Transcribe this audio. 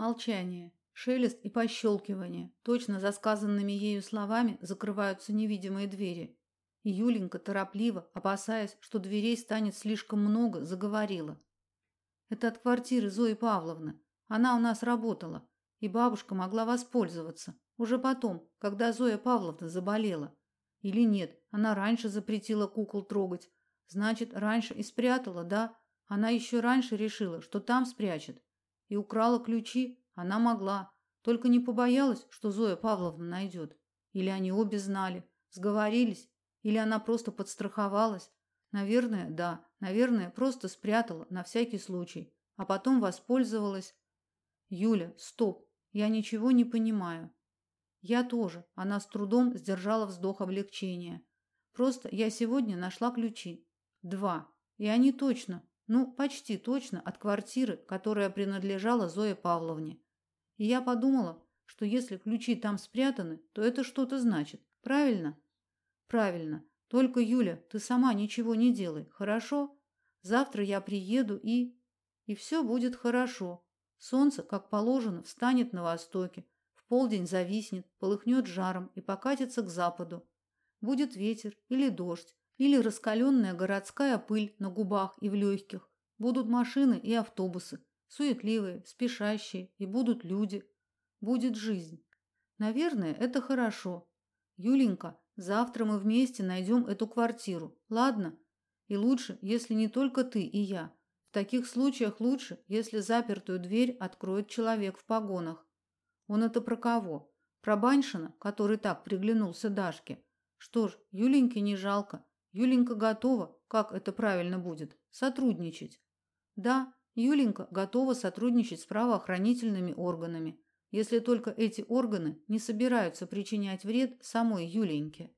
Молчание, шелест и пощелкивание. Точно за сказанными ею словами закрываются невидимые двери. И Юленька торопливо, опасаясь, что дверей станет слишком много, заговорила. Это от квартиры Зои Павловны. Она у нас работала, и бабушка могла воспользоваться. Уже потом, когда Зоя Павловна заболела. Или нет, она раньше запретила кукол трогать. Значит, раньше и спрятала, да? Она еще раньше решила, что там спрячет. И украла ключи. Она могла. Только не побоялась, что Зоя Павловна найдет. Или они обе знали, сговорились, или она просто подстраховалась. Наверное, да. Наверное, просто спрятала на всякий случай, а потом воспользовалась. Юля, стоп. Я ничего не понимаю. Я тоже. Она с трудом сдержала вздох облегчения. Просто я сегодня нашла ключи. Два. И они точно, ну, почти точно от квартиры, которая принадлежала Зое Павловне. И я подумала, что если ключи там спрятаны, то это что-то значит. Правильно? Правильно. Только, Юля, ты сама ничего не делай, хорошо? Завтра я приеду и и все будет хорошо. Солнце, как положено, встанет на востоке, в полдень зависнет, полыхнет жаром и покатится к западу. Будет ветер или дождь, или раскаленная городская пыль на губах и в легких. Будут машины и автобусы, суетливые, спешащие, и будут люди. Будет жизнь. Наверное, это хорошо. Юленька, завтра мы вместе найдем эту квартиру. Ладно? И лучше, если не только ты и я. В таких случаях лучше, если запертую дверь откроет человек в погонах. Он это про кого? Про Баншина, который так приглянулся Дашке. Что ж, Юленьке не жалко. Юленька готова, как это правильно будет, сотрудничать. Да, Юленька готова сотрудничать с правоохранительными органами если только эти органы не собираются причинять вред самой Юленьке.